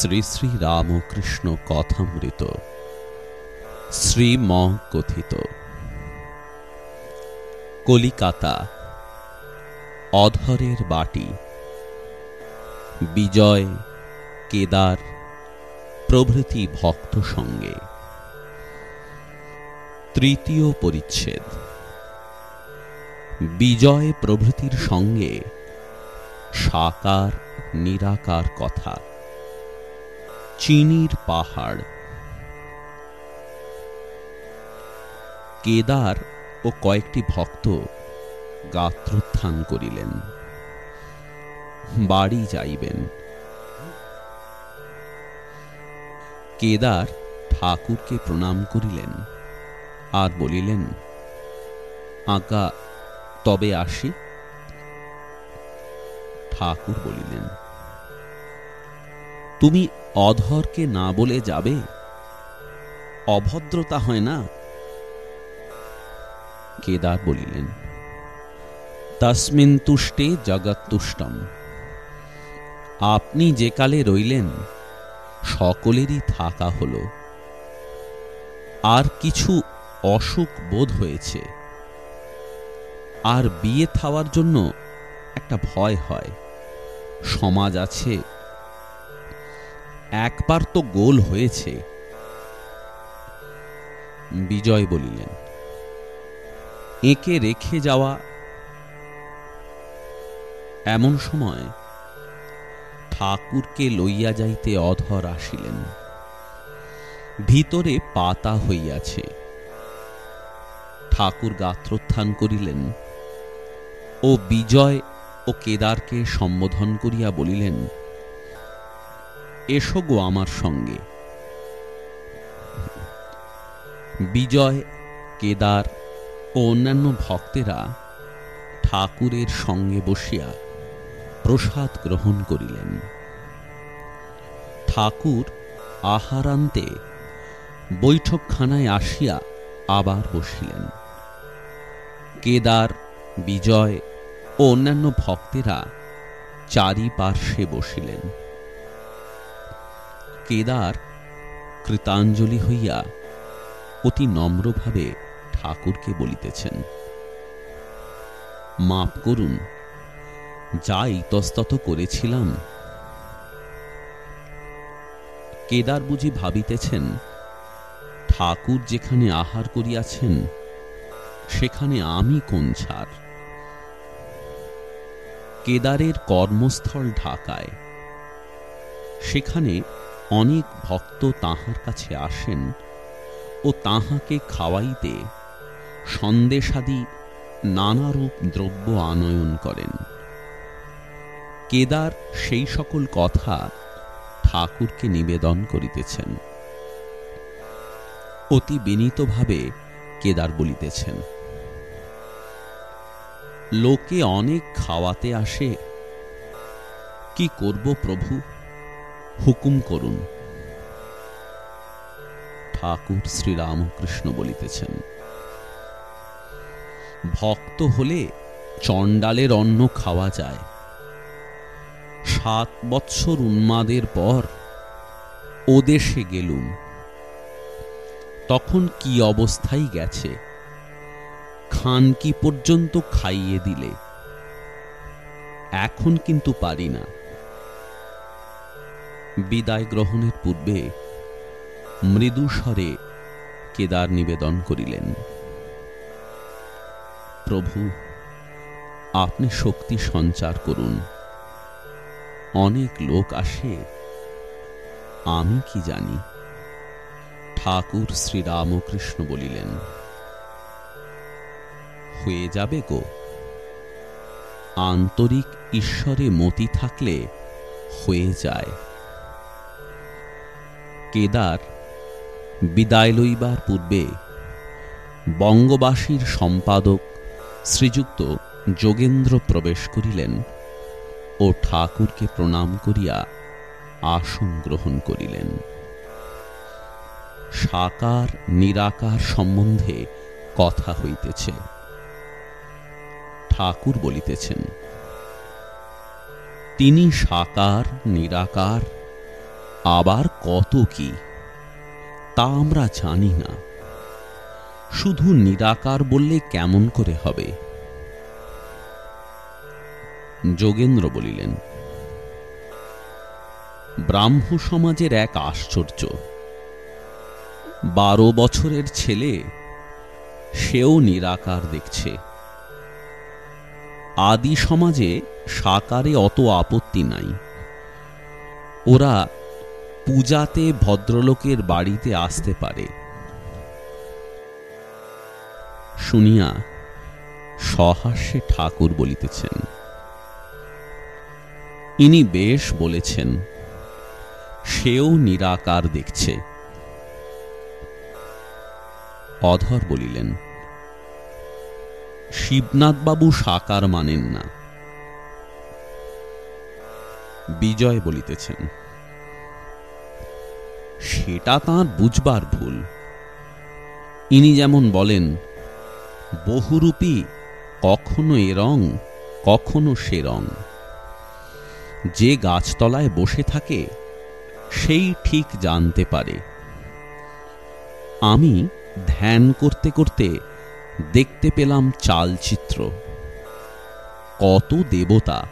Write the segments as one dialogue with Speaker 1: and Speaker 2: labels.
Speaker 1: শ্রী শ্রী রামকৃষ্ণ কথামৃত। শ্রীম কথিত কলিকাতা, অধরের বাটি। বিজয়, কেদার, প্রভৃতি ভক্ত সঙ্গে। তৃতীয় পরিচ্ছেদ। বিজয় প্রভৃতির সঙ্গে সাকার নিরাকার কথা। চিনির পাহাড়। কেদার ও কয়েকটি ভক্ত গাত্রোত্থান করিলেন। বাড়ি যাইবেন। কেদার ঠাকুরকে প্রণাম করিলেন আর বলিলেন, আজ্ঞা, তবে আসি? ঠাকুর বলিলেন, তুমি অধরকে না বলে যাবে? অভদ্রতা হয় না? কেদার বলিলেন, তসমিন তুষ্টে জগৎ তুষ্টম। আপনি যে কালে রইলেন, সকলেরই থাকা হল। আর কিছু অসুখ বোধ হয়েছে। আর বিয়ে থাওয়ার জন্য একটা ভয় হয়। সমাজ আছে একবার তো গোল হয়েছে। বিজয় বলিলেন, একে রেখে যাওয়া এমন সময় ঠাকুরকে লইয়া যাইতে অধর আসিলেন। ভিতরে পাতা হইয়াছে। ঠাকুর গাত্রোত্থান করিলেন ও বিজয় ও কেদারকে সম্বোধন করিয়া বলিলেন এসো গো আমার সঙ্গে। বিজয়, কেদার ও অন্যান্য ভক্তেরা ঠাকুরের সঙ্গে বসিয়া প্রসাদ গ্রহণ করিলেন। ঠাকুর আহারান্তে বৈঠকখানায় আসিয়া আবার বসিলেন। কেদার, বিজয় ও অন্যান্য ভক্তেরা চারিপার্শ্বে বসিলেন। কেদার কৃতাঞ্জলি হইয়া অতি নম্রভাবে ঠাকুরকে বলিতেছেন, মাপ করুন যা ইতস্তত করেছিলাম। কেদার বুঝি ভাবিতেছেন, ঠাকুর যেখানে আহার করিয়াছেন, সেখানে আমি কোন ছাড় কেদারের কর্মস্থল ঢাকায়, সেখানে অনেক ভক্ত তাহার কাছে আসেন ও তাহাকে খাওয়াইতে সন্দেশাদি নানারূপ দ্রব্য আনয়ন করেন। কেদার সেই সকল কথা ঠাকুরকে নিবেদন করিতেছেন। অতি বিনীতভাবে কেদার বলিতেছেন, লোকে অনেক খাওয়াতে আসে, কি করব প্রভু? হুকুম করুন। ঠাকুর শ্রীরামকৃষ্ণ বলিতেছেন, ভক্ত হলে চণ্ডালের অন্ন খাওয়া যায়। সাত বৎসর উন্মাদের পর ওদেশে গেলুম। তখন কি অবস্থায় গেছে? খান কি পর্যন্ত খাইয়ে দিলে। এখন কিন্তু পারি না। বিদায় গ্রহণের পূর্বে মৃদু স্বরে কেদার নিবেদন করিলেন, প্রভু, আপনি শক্তি সঞ্চার করুন। অনেক লোক আসে, আমি কি জানি? ঠাকুর শ্রীরামকৃষ্ণ বলিলেন, হয়ে যাবে গো। আন্তরিক ঈশ্বরে মতি থাকলে হয়ে যায়। কেদার, বিদায় লইবার পূর্বে বঙ্গবাসীর সম্পাদক শ্রীযুক্ত যোগেন্দ্র প্রবেশ করিলেন ও ঠাকুরকে প্রণাম করিয়া আসন গ্রহণ করিলেন। সাকার, নিরাকার সম্বন্ধে কথা হইতেছে। ঠাকুর বলিতেছেন, তিনি সাকার, নিরাকার আবার কত কি? তা আমরা জানি না। শুধু নিরাকার বললে কেমন করে হবে? যোগেন্দ্র বলিলেন, ব্রাহ্ম সমাজের এক আশ্চর্য। বারো বছরের ছেলে, সেও নিরাকার দেখছে। আদি সমাজে সাকারে অত আপত্তি নাই। ওরা পূজাতে ভদ্রলোকের বাড়িতে আসতে পারে। শুনিয়া সহাস্যে ঠাকুর বলিতেছেন, ইনি বেশ বলেছেন, সেও নিরাকার দেখছে। অধর বলিলেন, শিবনাথবাবু সাকার মানেন না। বিজয় বলিতেছেন সেটা তাঁর বুঝবার ভুল। ইনি যেমন বলেন, বহুরূপী কখনো এ রং, কখনো সে রং। যে গাছতলায় বসে থাকে, সেই ঠিক জানতে পারে। আমি ধ্যান করতে করতে দেখতে পেলাম চালচিত্র। কত দেবতা,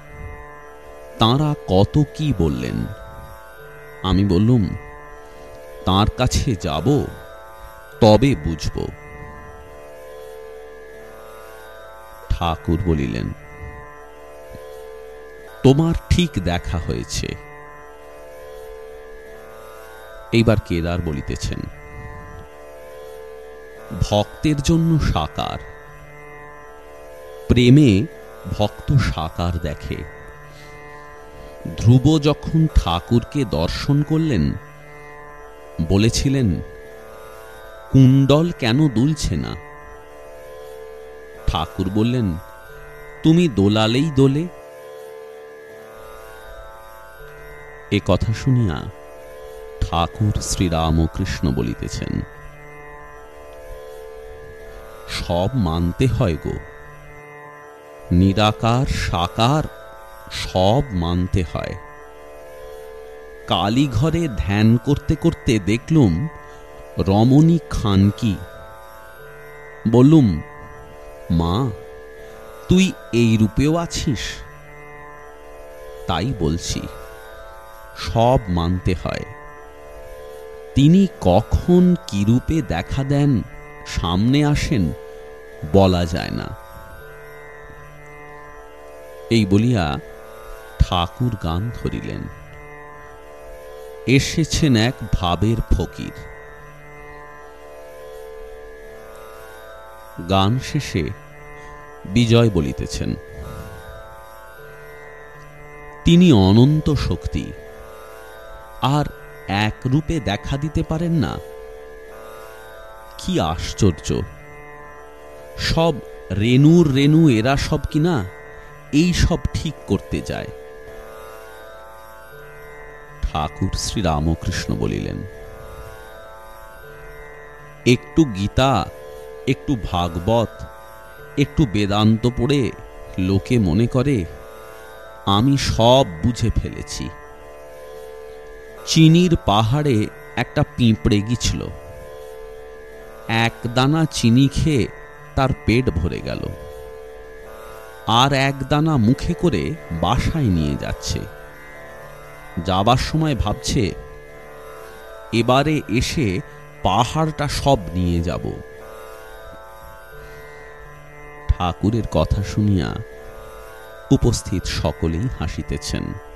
Speaker 1: তাঁরা কত কি বললেন। আমি বললুম তার কাছে যাব, তবে বুঝব। ঠাকুর বলিলেন, তোমার ঠিক দেখা হয়েছে। এইবার কেদার বলিতেছেন, ভক্তের জন্য সাকার। প্রেমে ভক্ত সাকার দেখে। ধ্রুব যখন ঠাকুরকে দর্শন করলেন বলেছিলেন, কুণ্ডল কেন দুলছে না? ঠাকুর বললেন, তুমি দোলালেই দোলে। এ কথা শুনিয়া ঠাকুর শ্রীরামকৃষ্ণ বলিতেছেন, সব মানতে হয় গো। নিরাকার, সাকার, সব মানতে হয়। কালীঘরে ধ্যান করতে করতে দেখলুম, রমণী খানকি বললুম, মা, তুই এই রূপেও আছিস? তাই বলছি, সব মানতে হয়। তিনি কখন কি রূপে দেখা দেন, সামনে আসেন, বলা যায় না। এই বলিয়া ঠাকুর গান ধরিলেন। এসেছেন এক ভাবের ফকির। গান শেষে বিজয় বলিতেছেন, তিনি অনন্ত শক্তি, আর এক রূপে দেখা দিতে পারেন না? কি আশ্চর্য! সব রেনুর রেনু এরা সব কিনা এই সব ঠিক করতে যায়। ঠাকুর শ্রী রামকৃষ্ণ বলিলেন, একটু গীতা, একটু ভাগবত, একটু বেদান্ত পড়ে লোকে মনে করে, আমি সব বুঝে ফেলেছি। চিনির পাহাড়ে একটা পিঁপড়ে গিয়েছিল। এক দানা চিনি খেয়ে তার পেট ভরে গেল। আর এক দানা মুখে করে বাসায় নিয়ে যাচ্ছে। যাবার সময় ভাবছে, এবারে এসে পাহাড়টা সব নিয়ে যাব। ঠাকুরের কথা শুনিয়া উপস্থিত সকলেই হাসিতেছেন।